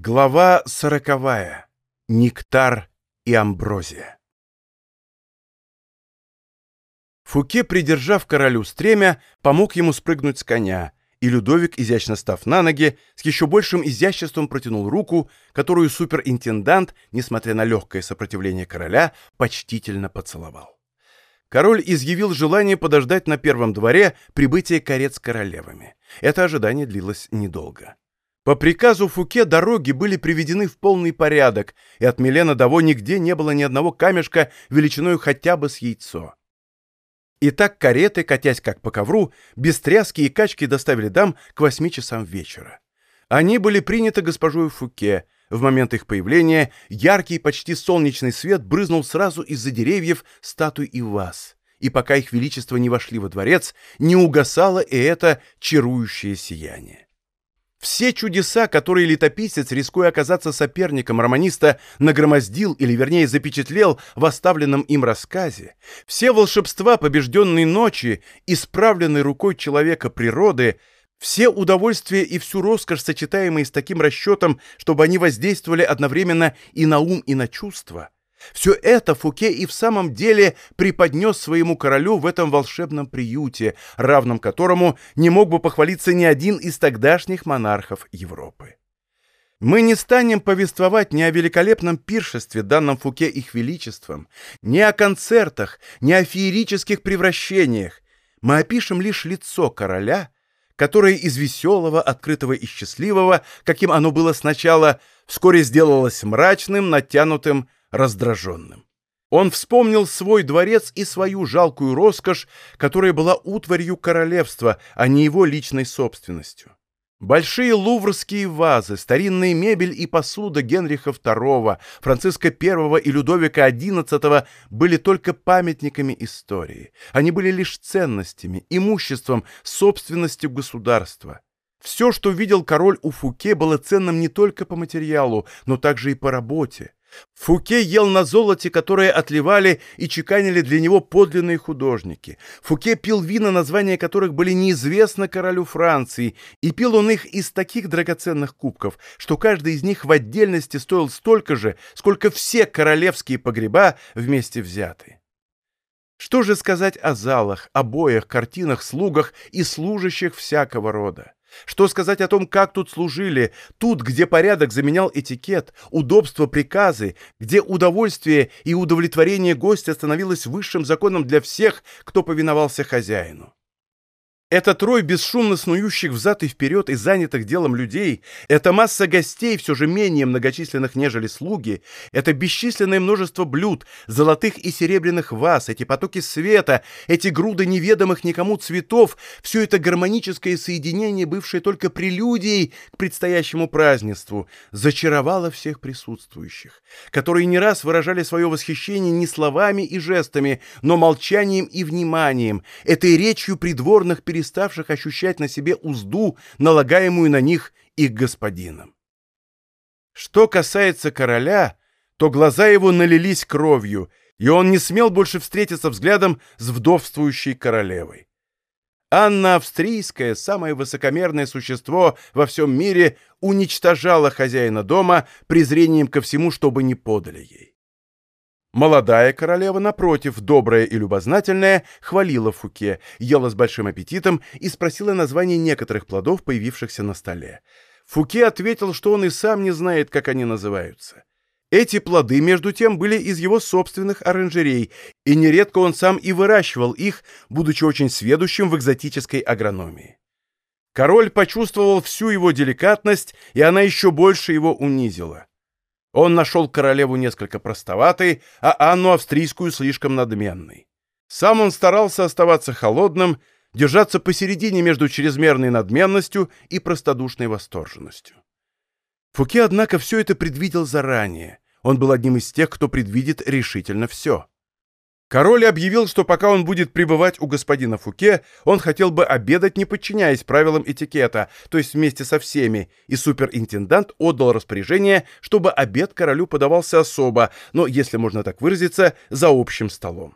Глава сороковая. Нектар и амброзия. Фуке, придержав королю стремя, помог ему спрыгнуть с коня, и Людовик, изящно став на ноги, с еще большим изяществом протянул руку, которую суперинтендант, несмотря на легкое сопротивление короля, почтительно поцеловал. Король изъявил желание подождать на первом дворе прибытия карет с королевами. Это ожидание длилось недолго. По приказу Фуке дороги были приведены в полный порядок, и от Милена Даво нигде не было ни одного камешка величиной хотя бы с яйцо. Итак, кареты, катясь как по ковру, без тряски и качки доставили дам к восьми часам вечера. Они были приняты госпожой Фуке. В момент их появления яркий, почти солнечный свет брызнул сразу из-за деревьев статуй и ваз. И пока их величество не вошли во дворец, не угасало и это чарующее сияние. Все чудеса, которые летописец, рискуя оказаться соперником романиста, нагромоздил или, вернее, запечатлел в оставленном им рассказе, все волшебства побежденной ночи, исправленной рукой человека природы, все удовольствия и всю роскошь, сочетаемые с таким расчетом, чтобы они воздействовали одновременно и на ум, и на чувства — все это Фуке и в самом деле преподнес своему королю в этом волшебном приюте, равным которому не мог бы похвалиться ни один из тогдашних монархов Европы. Мы не станем повествовать ни о великолепном пиршестве, данном Фуке их величеством, ни о концертах, ни о феерических превращениях. Мы опишем лишь лицо короля, которое из веселого, открытого и счастливого, каким оно было сначала, вскоре сделалось мрачным, натянутым, раздраженным. Он вспомнил свой дворец и свою жалкую роскошь, которая была утварью королевства, а не его личной собственностью. Большие луврские вазы, старинная мебель и посуда Генриха II, Франциска I и Людовика XI были только памятниками истории. Они были лишь ценностями, имуществом, собственностью государства. Все, что видел король у Фуке, было ценным не только по материалу, но также и по работе. Фуке ел на золоте, которое отливали и чеканили для него подлинные художники. Фуке пил вина, названия которых были неизвестны королю Франции, и пил он их из таких драгоценных кубков, что каждый из них в отдельности стоил столько же, сколько все королевские погреба вместе взятые. Что же сказать о залах, обоях, картинах, слугах и служащих всякого рода? Что сказать о том, как тут служили, тут, где порядок заменял этикет, удобство приказы, где удовольствие и удовлетворение гостя становилось высшим законом для всех, кто повиновался хозяину. Этот рой бесшумно снующих взад и вперед и занятых делом людей, эта масса гостей, все же менее многочисленных, нежели слуги, это бесчисленное множество блюд, золотых и серебряных ваз, эти потоки света, эти груды неведомых никому цветов, все это гармоническое соединение, бывшее только прелюдией к предстоящему празднеству, зачаровало всех присутствующих, которые не раз выражали свое восхищение не словами и жестами, но молчанием и вниманием, этой речью придворных перед переставших ощущать на себе узду, налагаемую на них их господином. Что касается короля, то глаза его налились кровью, и он не смел больше встретиться взглядом с вдовствующей королевой. Анна Австрийская, самое высокомерное существо во всем мире, уничтожала хозяина дома презрением ко всему, чтобы не подали ей. Молодая королева, напротив, добрая и любознательная, хвалила Фуке, ела с большим аппетитом и спросила название некоторых плодов, появившихся на столе. Фуке ответил, что он и сам не знает, как они называются. Эти плоды, между тем, были из его собственных оранжерей, и нередко он сам и выращивал их, будучи очень сведущим в экзотической агрономии. Король почувствовал всю его деликатность, и она еще больше его унизила. Он нашел королеву несколько простоватой, а Анну Австрийскую слишком надменной. Сам он старался оставаться холодным, держаться посередине между чрезмерной надменностью и простодушной восторженностью. Фуке, однако, все это предвидел заранее. Он был одним из тех, кто предвидит решительно все. Король объявил, что пока он будет пребывать у господина Фуке, он хотел бы обедать, не подчиняясь правилам этикета, то есть вместе со всеми, и суперинтендант отдал распоряжение, чтобы обед королю подавался особо, но, если можно так выразиться, за общим столом.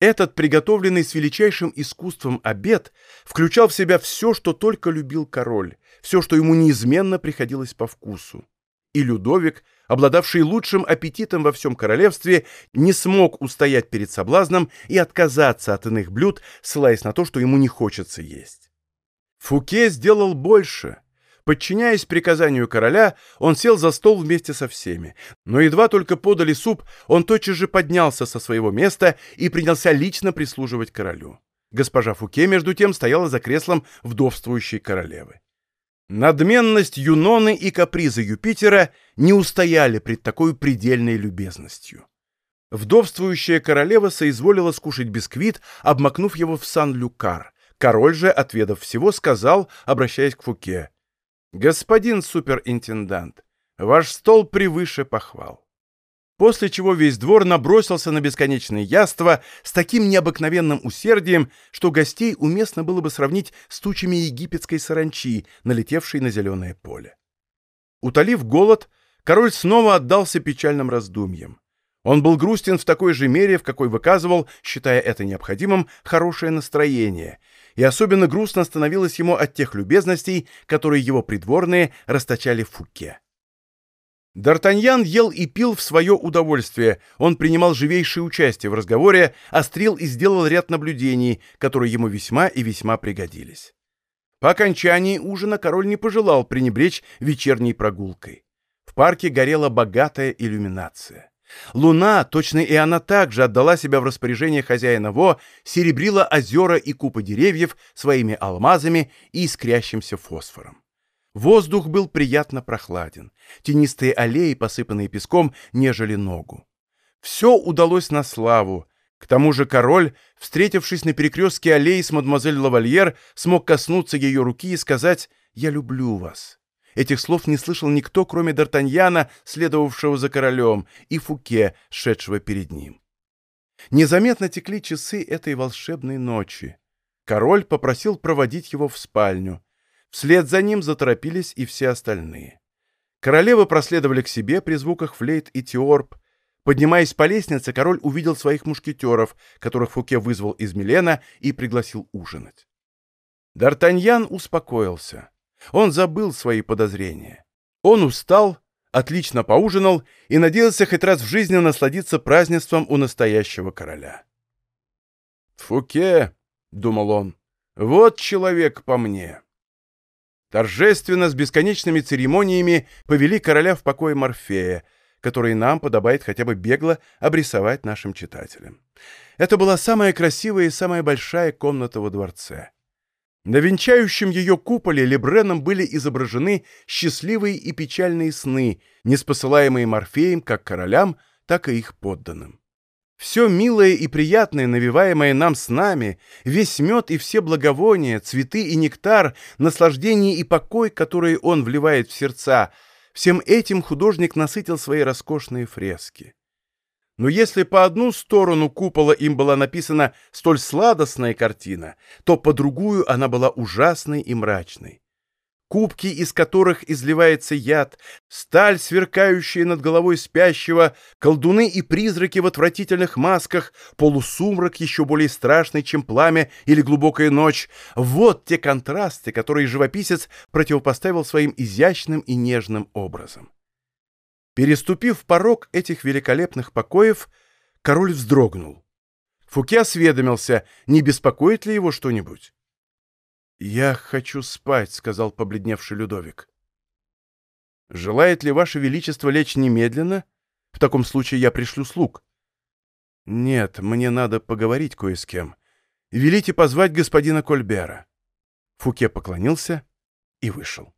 Этот приготовленный с величайшим искусством обед включал в себя все, что только любил король, все, что ему неизменно приходилось по вкусу. и Людовик, обладавший лучшим аппетитом во всем королевстве, не смог устоять перед соблазном и отказаться от иных блюд, ссылаясь на то, что ему не хочется есть. Фуке сделал больше. Подчиняясь приказанию короля, он сел за стол вместе со всеми. Но едва только подали суп, он тотчас же поднялся со своего места и принялся лично прислуживать королю. Госпожа Фуке, между тем, стояла за креслом вдовствующей королевы. Надменность Юноны и капризы Юпитера не устояли пред такой предельной любезностью. Вдовствующая королева соизволила скушать бисквит, обмакнув его в сан-люкар. Король же, отведав всего, сказал, обращаясь к Фуке, «Господин суперинтендант, ваш стол превыше похвал после чего весь двор набросился на бесконечное яство с таким необыкновенным усердием, что гостей уместно было бы сравнить с тучами египетской саранчи, налетевшей на зеленое поле. Утолив голод, король снова отдался печальным раздумьям. Он был грустен в такой же мере, в какой выказывал, считая это необходимым, хорошее настроение, и особенно грустно становилось ему от тех любезностей, которые его придворные расточали в Фуке. Д'Артаньян ел и пил в свое удовольствие, он принимал живейшее участие в разговоре, острил и сделал ряд наблюдений, которые ему весьма и весьма пригодились. По окончании ужина король не пожелал пренебречь вечерней прогулкой. В парке горела богатая иллюминация. Луна, точно и она также отдала себя в распоряжение хозяина Во, серебрила озера и купы деревьев своими алмазами и искрящимся фосфором. Воздух был приятно прохладен. Тенистые аллеи, посыпанные песком, нежели ногу. Все удалось на славу. К тому же король, встретившись на перекрестке аллеи с мадемуазель Лавальер, смог коснуться ее руки и сказать «Я люблю вас». Этих слов не слышал никто, кроме Д'Артаньяна, следовавшего за королем, и Фуке, шедшего перед ним. Незаметно текли часы этой волшебной ночи. Король попросил проводить его в спальню. Вслед за ним заторопились и все остальные. Королевы проследовали к себе при звуках флейт и теорб. Поднимаясь по лестнице, король увидел своих мушкетеров, которых Фуке вызвал из Милена и пригласил ужинать. Д'Артаньян успокоился. Он забыл свои подозрения. Он устал, отлично поужинал и надеялся хоть раз в жизни насладиться празднеством у настоящего короля. «Фуке», — думал он, — «вот человек по мне» торжественно с бесконечными церемониями повели короля в покой Морфея, который нам подобает хотя бы бегло обрисовать нашим читателям. Это была самая красивая и самая большая комната во дворце. На венчающем ее куполе Лебреном были изображены счастливые и печальные сны, неспосылаемые Морфеем как королям, так и их подданным. Все милое и приятное, навиваемое нам с нами, весь мед и все благовония, цветы и нектар, наслаждение и покой, которые он вливает в сердца, всем этим художник насытил свои роскошные фрески. Но если по одну сторону купола им была написана столь сладостная картина, то по другую она была ужасной и мрачной кубки, из которых изливается яд, сталь, сверкающая над головой спящего, колдуны и призраки в отвратительных масках, полусумрак еще более страшный, чем пламя или глубокая ночь. Вот те контрасты, которые живописец противопоставил своим изящным и нежным образом. Переступив порог этих великолепных покоев, король вздрогнул. Фуке осведомился, не беспокоит ли его что-нибудь. «Я хочу спать», — сказал побледневший Людовик. «Желает ли Ваше Величество лечь немедленно? В таком случае я пришлю слуг». «Нет, мне надо поговорить кое с кем. Велите позвать господина Кольбера». Фуке поклонился и вышел.